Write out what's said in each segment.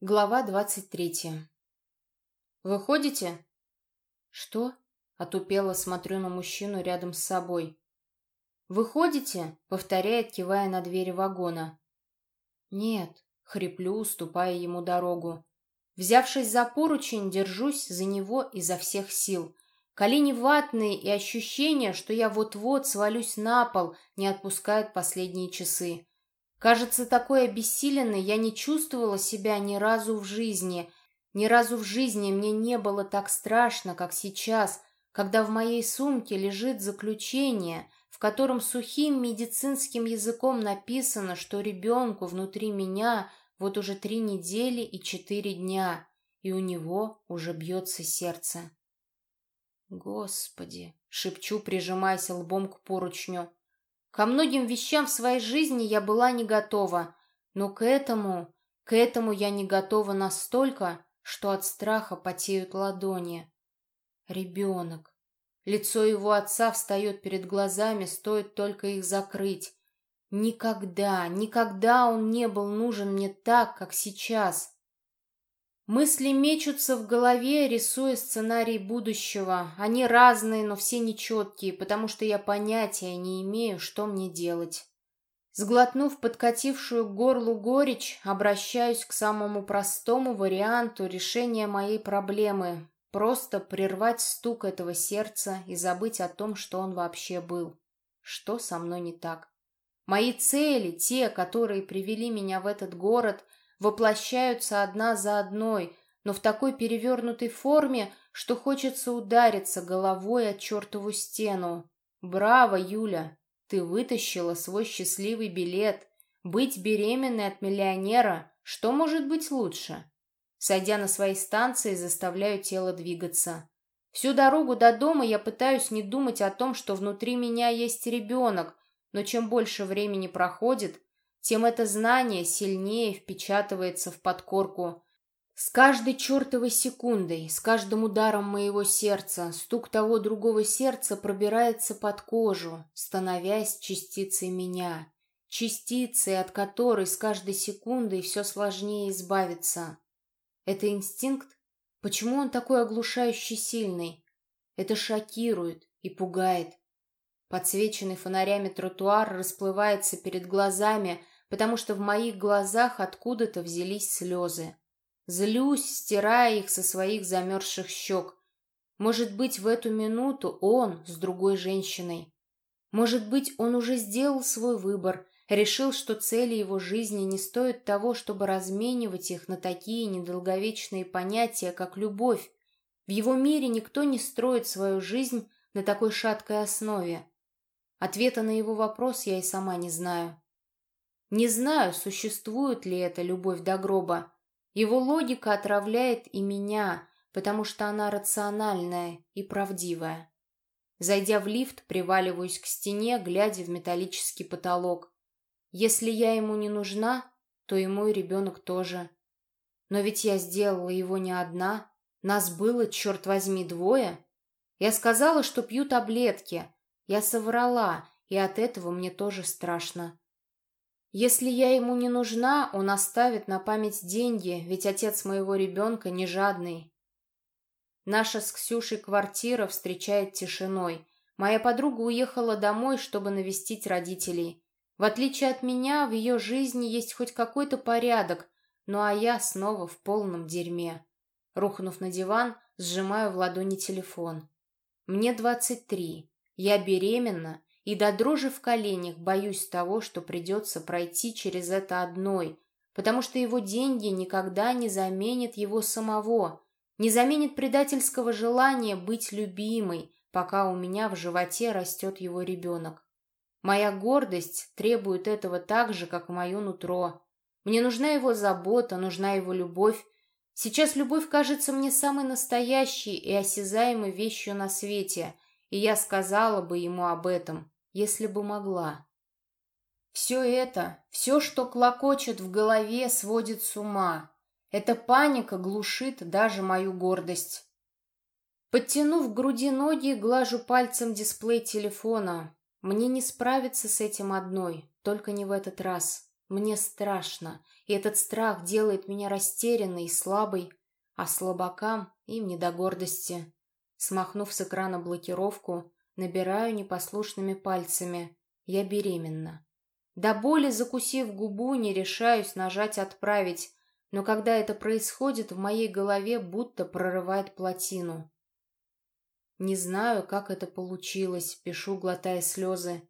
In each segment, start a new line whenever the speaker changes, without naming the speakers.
Глава двадцать третья. «Выходите?» «Что?» — отупело смотрю на мужчину рядом с собой. «Выходите?» — повторяет, кивая на двери вагона. «Нет», — хриплю, уступая ему дорогу. Взявшись за поручень, держусь за него изо всех сил. Колени ватные и ощущение, что я вот-вот свалюсь на пол, не отпускают последние часы. Кажется, такой обессиленной я не чувствовала себя ни разу в жизни. Ни разу в жизни мне не было так страшно, как сейчас, когда в моей сумке лежит заключение, в котором сухим медицинским языком написано, что ребенку внутри меня вот уже три недели и четыре дня, и у него уже бьется сердце. «Господи!» — шепчу, прижимаясь лбом к поручню. Ко многим вещам в своей жизни я была не готова, но к этому, к этому я не готова настолько, что от страха потеют ладони. Ребенок. Лицо его отца встает перед глазами, стоит только их закрыть. Никогда, никогда он не был нужен мне так, как сейчас. Мысли мечутся в голове, рисуя сценарий будущего. Они разные, но все нечеткие, потому что я понятия не имею, что мне делать. Сглотнув подкатившую к горлу горечь, обращаюсь к самому простому варианту решения моей проблемы. Просто прервать стук этого сердца и забыть о том, что он вообще был. Что со мной не так? Мои цели, те, которые привели меня в этот город – воплощаются одна за одной, но в такой перевернутой форме, что хочется удариться головой о чертову стену. Браво, Юля! Ты вытащила свой счастливый билет. Быть беременной от миллионера, что может быть лучше? Сойдя на своей станции, заставляю тело двигаться. Всю дорогу до дома я пытаюсь не думать о том, что внутри меня есть ребенок, но чем больше времени проходит, тем это знание сильнее впечатывается в подкорку. С каждой чертовой секундой, с каждым ударом моего сердца, стук того другого сердца пробирается под кожу, становясь частицей меня, частицей, от которой с каждой секундой все сложнее избавиться. Это инстинкт? Почему он такой оглушающе сильный? Это шокирует и пугает. Подсвеченный фонарями тротуар расплывается перед глазами, потому что в моих глазах откуда-то взялись слезы. Злюсь, стирая их со своих замерзших щек. Может быть, в эту минуту он с другой женщиной. Может быть, он уже сделал свой выбор, решил, что цели его жизни не стоят того, чтобы разменивать их на такие недолговечные понятия, как любовь. В его мире никто не строит свою жизнь на такой шаткой основе. Ответа на его вопрос я и сама не знаю. Не знаю, существует ли эта любовь до гроба. Его логика отравляет и меня, потому что она рациональная и правдивая. Зайдя в лифт, приваливаюсь к стене, глядя в металлический потолок. Если я ему не нужна, то и мой ребенок тоже. Но ведь я сделала его не одна. Нас было, черт возьми, двое. Я сказала, что пью таблетки. Я соврала, и от этого мне тоже страшно. Если я ему не нужна, он оставит на память деньги, ведь отец моего ребенка не жадный. Наша с Ксюшей квартира встречает тишиной. Моя подруга уехала домой, чтобы навестить родителей. В отличие от меня, в ее жизни есть хоть какой-то порядок, ну а я снова в полном дерьме. Рухнув на диван, сжимаю в ладони телефон. Мне двадцать три. Я беременна и до дрожи в коленях боюсь того, что придется пройти через это одной, потому что его деньги никогда не заменят его самого, не заменит предательского желания быть любимой, пока у меня в животе растет его ребенок. Моя гордость требует этого так же, как мое нутро. Мне нужна его забота, нужна его любовь. Сейчас любовь кажется мне самой настоящей и осязаемой вещью на свете, и я сказала бы ему об этом если бы могла. Все это, все, что клокочет в голове, сводит с ума. Эта паника глушит даже мою гордость. Подтянув к груди ноги, глажу пальцем дисплей телефона. Мне не справиться с этим одной, только не в этот раз. Мне страшно, и этот страх делает меня растерянной и слабой, а слабакам им не до гордости. Смахнув с экрана блокировку, набираю непослушными пальцами. Я беременна. До боли закусив губу, не решаюсь нажать «Отправить», но когда это происходит, в моей голове будто прорывает плотину. Не знаю, как это получилось, пишу, глотая слезы.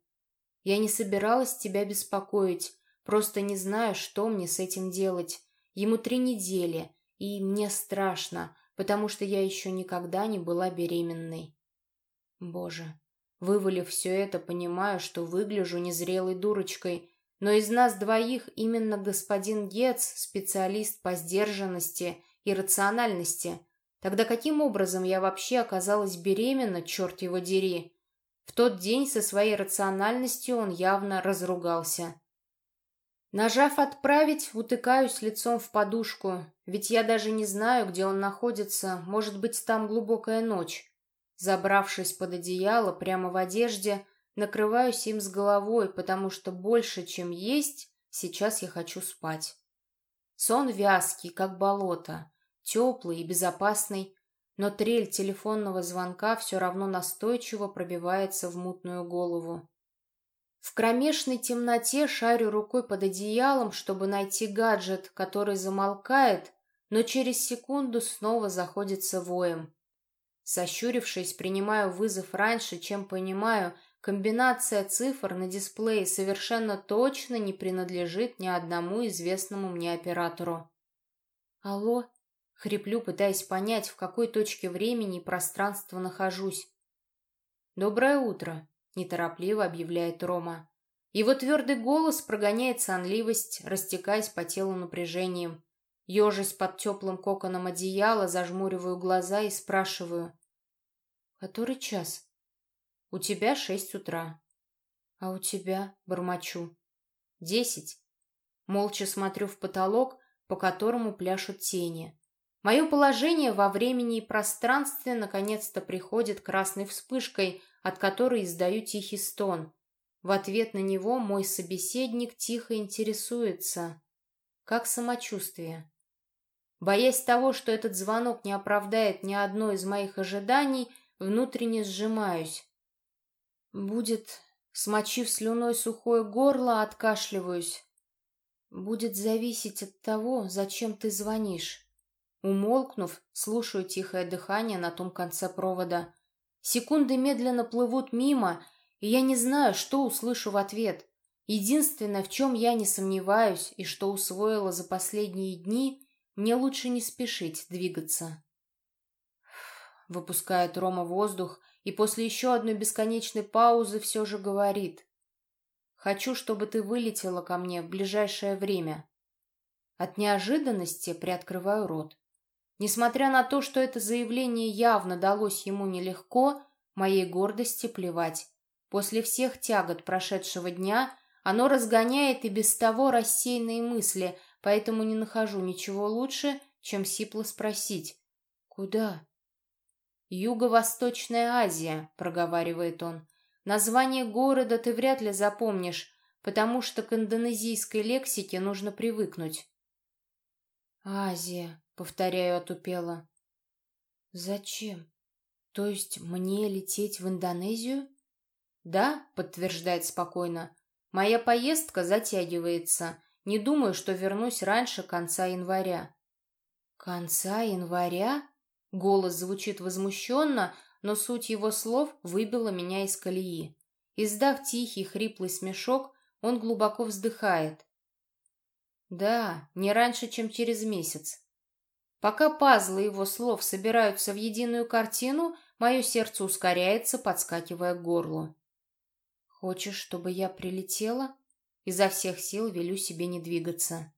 Я не собиралась тебя беспокоить, просто не знаю, что мне с этим делать. Ему три недели, и мне страшно, потому что я еще никогда не была беременной. Боже, вывалив все это, понимаю, что выгляжу незрелой дурочкой, но из нас двоих именно господин Гец – специалист по сдержанности и рациональности. Тогда каким образом я вообще оказалась беременна, черт его дери? В тот день со своей рациональностью он явно разругался. Нажав «Отправить», утыкаюсь лицом в подушку, ведь я даже не знаю, где он находится, может быть, там глубокая ночь. Забравшись под одеяло прямо в одежде, накрываюсь им с головой, потому что больше, чем есть, сейчас я хочу спать. Сон вязкий, как болото, теплый и безопасный, но трель телефонного звонка все равно настойчиво пробивается в мутную голову. В кромешной темноте шарю рукой под одеялом, чтобы найти гаджет, который замолкает, но через секунду снова заходится воем. Сощурившись, принимаю вызов раньше, чем понимаю, комбинация цифр на дисплее совершенно точно не принадлежит ни одному известному мне оператору. «Алло?» Хриплю, пытаясь понять, в какой точке времени и пространства нахожусь. «Доброе утро», — неторопливо объявляет Рома. Его твердый голос прогоняет сонливость, растекаясь по телу напряжением. Ежась под теплым коконом одеяла, зажмуриваю глаза и спрашиваю. «Который час?» «У тебя шесть утра». «А у тебя?» — бормочу. «Десять». Молча смотрю в потолок, по которому пляшут тени. Мое положение во времени и пространстве наконец-то приходит красной вспышкой, от которой издаю тихий стон. В ответ на него мой собеседник тихо интересуется. Как самочувствие? Боясь того, что этот звонок не оправдает ни одно из моих ожиданий, внутренне сжимаюсь. Будет, смочив слюной сухое горло, откашливаюсь. Будет зависеть от того, зачем ты звонишь. Умолкнув, слушаю тихое дыхание на том конце провода. Секунды медленно плывут мимо, и я не знаю, что услышу в ответ. Единственное, в чем я не сомневаюсь и что усвоила за последние дни, мне лучше не спешить двигаться. Выпускает Рома воздух и после еще одной бесконечной паузы все же говорит. «Хочу, чтобы ты вылетела ко мне в ближайшее время». От неожиданности приоткрываю рот. Несмотря на то, что это заявление явно далось ему нелегко, моей гордости плевать. После всех тягот прошедшего дня оно разгоняет и без того рассеянные мысли, поэтому не нахожу ничего лучше, чем сипло спросить. «Куда?» «Юго-Восточная Азия», — проговаривает он. «Название города ты вряд ли запомнишь, потому что к индонезийской лексике нужно привыкнуть». «Азия», Повторяю отупело. Зачем? То есть мне лететь в Индонезию? Да, подтверждает спокойно. Моя поездка затягивается. Не думаю, что вернусь раньше конца января. Конца января? Голос звучит возмущенно, но суть его слов выбила меня из колеи. Издав тихий, хриплый смешок, он глубоко вздыхает. Да, не раньше, чем через месяц. Пока пазлы его слов собираются в единую картину, мое сердце ускоряется, подскакивая к горлу. «Хочешь, чтобы я прилетела?» Изо всех сил велю себе не двигаться.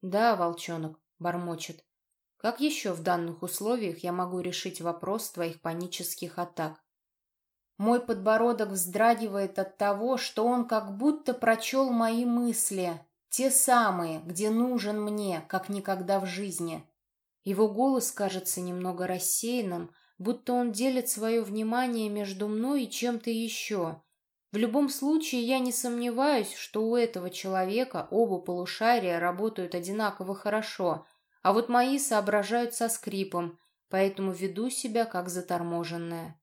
«Да, волчонок», — бормочет. «Как еще в данных условиях я могу решить вопрос твоих панических атак?» Мой подбородок вздрагивает от того, что он как будто прочел мои мысли, те самые, где нужен мне, как никогда в жизни. Его голос кажется немного рассеянным, будто он делит свое внимание между мной и чем-то еще. В любом случае, я не сомневаюсь, что у этого человека оба полушария работают одинаково хорошо, а вот мои соображают со скрипом, поэтому веду себя как заторможенная.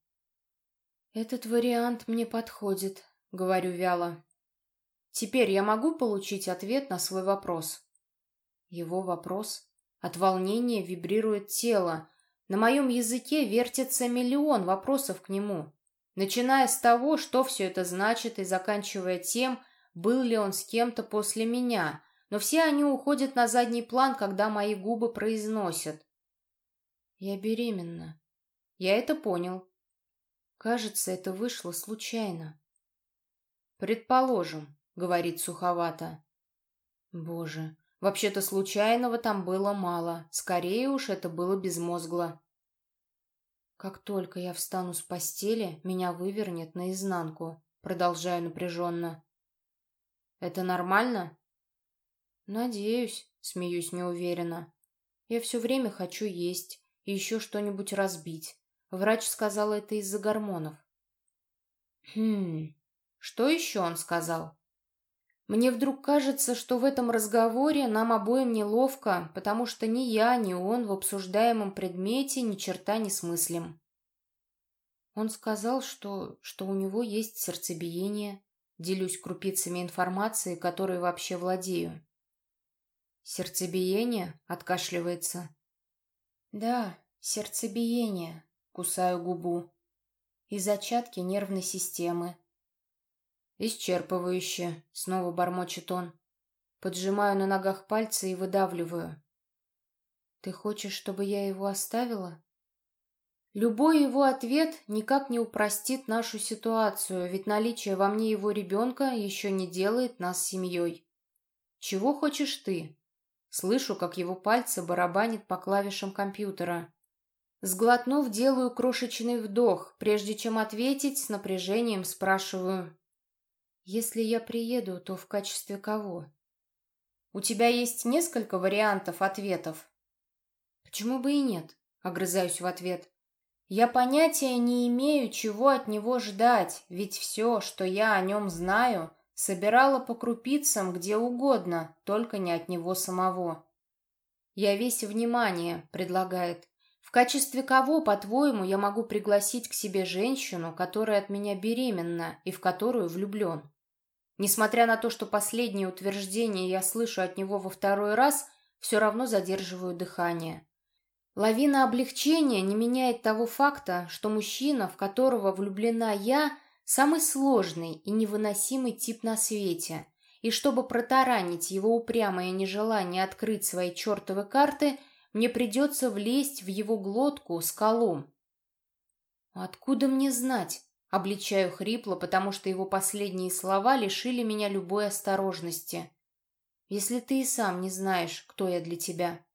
«Этот вариант мне подходит», — говорю вяло. «Теперь я могу получить ответ на свой вопрос?» Его вопрос. От волнения вибрирует тело. На моем языке вертится миллион вопросов к нему. Начиная с того, что все это значит, и заканчивая тем, был ли он с кем-то после меня. Но все они уходят на задний план, когда мои губы произносят. Я беременна. Я это понял. Кажется, это вышло случайно. «Предположим», — говорит суховато. «Боже, вообще-то случайного там было мало. Скорее уж это было безмозгло. Как только я встану с постели, меня вывернет наизнанку. Продолжаю напряженно. Это нормально? Надеюсь, смеюсь неуверенно. Я все время хочу есть и еще что-нибудь разбить. Врач сказал это из-за гормонов. Хм, что еще он сказал? Мне вдруг кажется, что в этом разговоре нам обоим неловко, потому что ни я, ни он в обсуждаемом предмете ни черта не смыслим. Он сказал, что, что у него есть сердцебиение. Делюсь крупицами информации, которой вообще владею. «Сердцебиение?» — откашливается. «Да, сердцебиение», — кусаю губу. «И зачатки нервной системы, «Исчерпывающе», — снова бормочет он. Поджимаю на ногах пальцы и выдавливаю. «Ты хочешь, чтобы я его оставила?» Любой его ответ никак не упростит нашу ситуацию, ведь наличие во мне его ребенка еще не делает нас семьей. «Чего хочешь ты?» Слышу, как его пальцы барабанят по клавишам компьютера. Сглотнув, делаю крошечный вдох, прежде чем ответить, с напряжением спрашиваю. Если я приеду, то в качестве кого? У тебя есть несколько вариантов ответов. Почему бы и нет? Огрызаюсь в ответ. Я понятия не имею, чего от него ждать, ведь все, что я о нем знаю, собирала по крупицам где угодно, только не от него самого. Я весь внимание, предлагает. В качестве кого, по-твоему, я могу пригласить к себе женщину, которая от меня беременна и в которую влюблен? Несмотря на то, что последнее утверждение я слышу от него во второй раз, все равно задерживаю дыхание. Лавина облегчения не меняет того факта, что мужчина, в которого влюблена я, самый сложный и невыносимый тип на свете, и чтобы протаранить его упрямое нежелание открыть свои чертовы карты, мне придется влезть в его глотку скалом. Откуда мне знать? Обличаю хрипло, потому что его последние слова лишили меня любой осторожности. Если ты и сам не знаешь, кто я для тебя.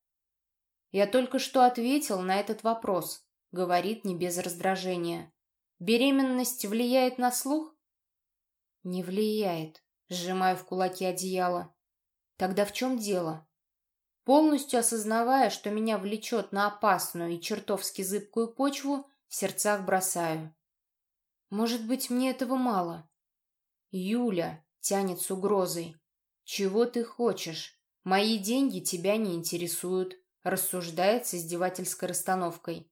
Я только что ответил на этот вопрос, говорит не без раздражения. Беременность влияет на слух? Не влияет, сжимаю в кулаки одеяло. Тогда в чем дело? Полностью осознавая, что меня влечет на опасную и чертовски зыбкую почву, в сердцах бросаю. Может быть, мне этого мало? Юля тянет с угрозой. Чего ты хочешь? Мои деньги тебя не интересуют, рассуждает с издевательской расстановкой.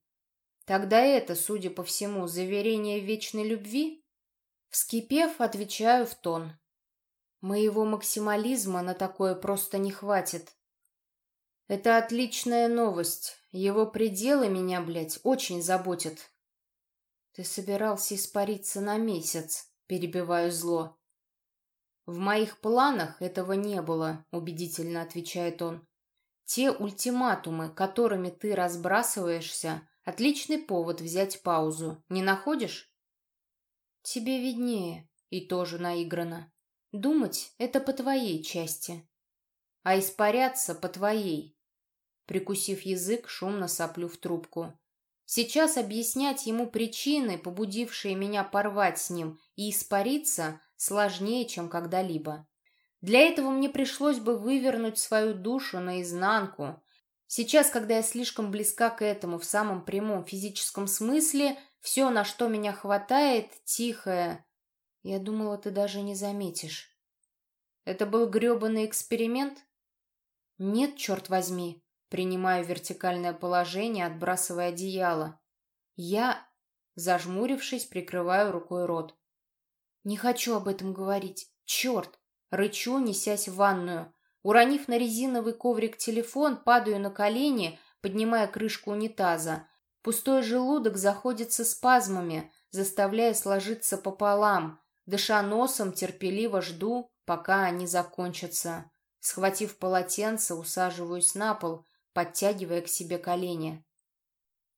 Тогда это, судя по всему, заверение вечной любви? Вскипев, отвечаю в тон. Моего максимализма на такое просто не хватит. Это отличная новость. Его пределы меня, блядь, очень заботят. «Ты собирался испариться на месяц», — перебиваю зло. «В моих планах этого не было», — убедительно отвечает он. «Те ультиматумы, которыми ты разбрасываешься, отличный повод взять паузу. Не находишь?» «Тебе виднее», и тоже наиграно. «Думать — это по твоей части, а испаряться по твоей». Прикусив язык, шумно соплю в трубку. Сейчас объяснять ему причины, побудившие меня порвать с ним и испариться, сложнее, чем когда-либо. Для этого мне пришлось бы вывернуть свою душу наизнанку. Сейчас, когда я слишком близка к этому в самом прямом физическом смысле, все, на что меня хватает, тихое Я думала, ты даже не заметишь. Это был грёбаный эксперимент? Нет, черт возьми. Принимаю вертикальное положение, отбрасывая одеяло. Я, зажмурившись, прикрываю рукой рот. Не хочу об этом говорить. Черт! Рычу, несясь в ванную. Уронив на резиновый коврик телефон, падаю на колени, поднимая крышку унитаза. Пустой желудок заходится спазмами, заставляя сложиться пополам. Дыша носом, терпеливо жду, пока они закончатся. Схватив полотенце, усаживаюсь на пол, подтягивая к себе колени.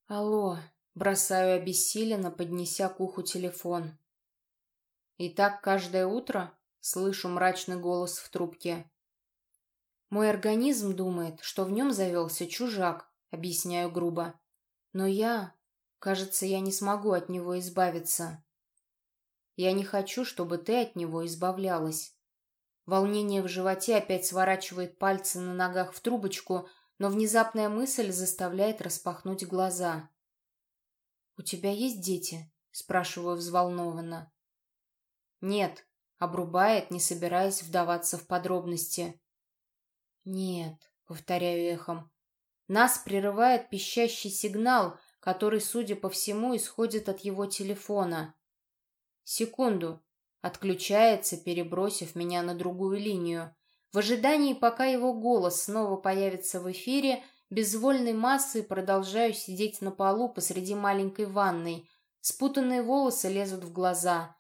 «Алло», — бросаю обессиленно, поднеся к уху телефон. «И так каждое утро?» — слышу мрачный голос в трубке. «Мой организм думает, что в нем завелся чужак», — объясняю грубо. «Но я... Кажется, я не смогу от него избавиться». «Я не хочу, чтобы ты от него избавлялась». Волнение в животе опять сворачивает пальцы на ногах в трубочку, но внезапная мысль заставляет распахнуть глаза. «У тебя есть дети?» — спрашиваю взволнованно. «Нет», — обрубает, не собираясь вдаваться в подробности. «Нет», — повторяю эхом. Нас прерывает пищащий сигнал, который, судя по всему, исходит от его телефона. Секунду. Отключается, перебросив меня на другую линию. В ожидании, пока его голос снова появится в эфире, безвольной массой продолжаю сидеть на полу посреди маленькой ванной. Спутанные волосы лезут в глаза.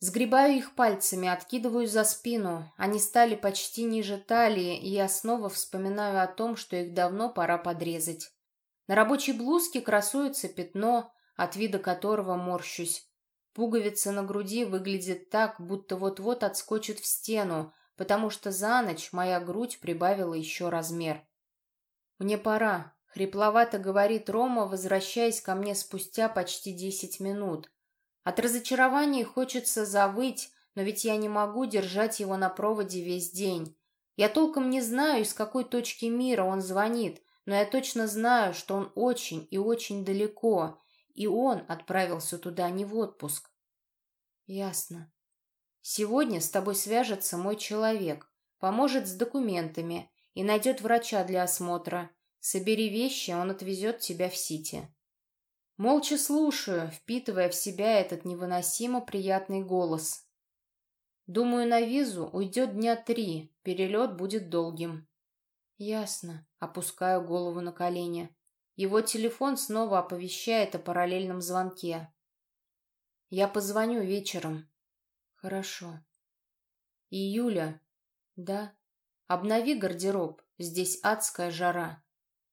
Сгребаю их пальцами, откидываю за спину. Они стали почти ниже талии, и я снова вспоминаю о том, что их давно пора подрезать. На рабочей блузке красуется пятно, от вида которого морщусь. Пуговица на груди выглядит так, будто вот-вот отскочит в стену, потому что за ночь моя грудь прибавила еще размер. «Мне пора», — хрипловато говорит Рома, возвращаясь ко мне спустя почти десять минут. От разочарования хочется завыть, но ведь я не могу держать его на проводе весь день. Я толком не знаю, из какой точки мира он звонит, но я точно знаю, что он очень и очень далеко, и он отправился туда не в отпуск. Ясно. Сегодня с тобой свяжется мой человек, поможет с документами и найдет врача для осмотра. Собери вещи, он отвезет тебя в Сити. Молча слушаю, впитывая в себя этот невыносимо приятный голос. Думаю, на визу уйдет дня три, перелет будет долгим. Ясно. Опускаю голову на колени. Его телефон снова оповещает о параллельном звонке. Я позвоню вечером. Хорошо. И Юля. Да. Обнови гардероб. Здесь адская жара.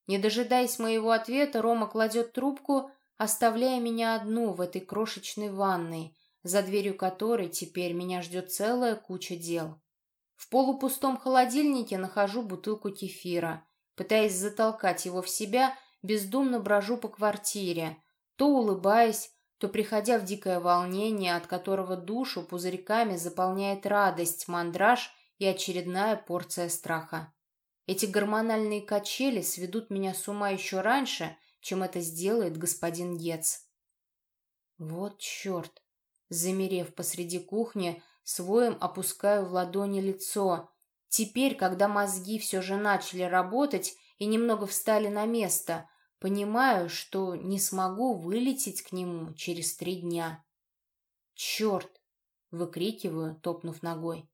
Не дожидаясь моего ответа, Рома кладет трубку, оставляя меня одну в этой крошечной ванной, за дверью которой теперь меня ждет целая куча дел. В полупустом холодильнике нахожу бутылку кефира. Пытаясь затолкать его в себя, бездумно брожу по квартире, то улыбаясь, то приходя в дикое волнение, от которого душу пузырьками заполняет радость, мандраж и очередная порция страха. Эти гормональные качели сведут меня с ума еще раньше, чем это сделает господин Гец. Вот черт! Замерев посреди кухни, своим опускаю в ладони лицо. Теперь, когда мозги все же начали работать и немного встали на место, Понимаю, что не смогу вылететь к нему через три дня. «Черт!» — выкрикиваю, топнув ногой.